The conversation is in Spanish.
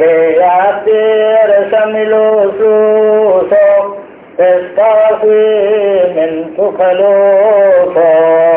a mi luz Shamilu Susum, Estafim en tu calor.